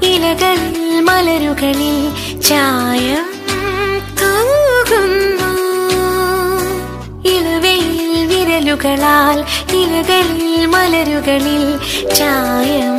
ഇലകളിൽ മലരുകളിൽ ചായം തൂകുന്നു. ഇളവയിൽ വിരലുകളാൽ ഇലകളിൽ മലരുകളിൽ ചായം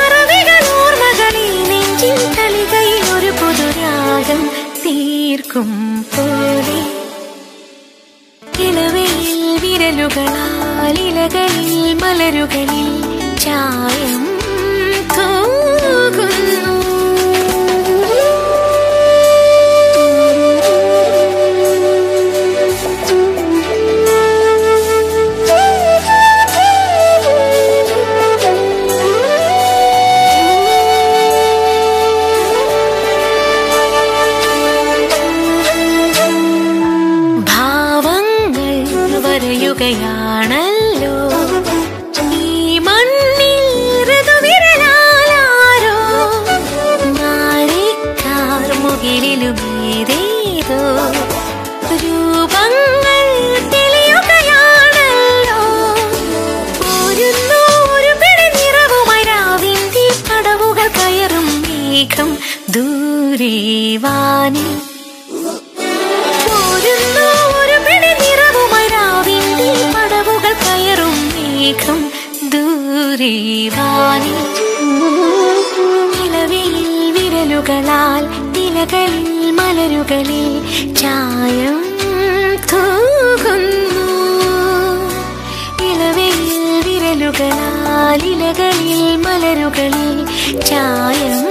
തീർക്കും പോലെ. ഇളവയിൽ വിരലുകളാൽ ഇലകളിൽ മലരുകളിൽ ചായം തൂകുന്നു. വരയുകയാണല്ലോ ഈ ഒരു കയറും മേഘം മേഘം ദൂരേവാനി. നിലവിൽ വിരലുകളാൽ തിലകളിൽ മലരുകളിൽ ചായം തൂകുന്നു. ഇളവിൽ വിരലുകളാൽ ഇലകളിൽ മലരുകളിൽ ചായം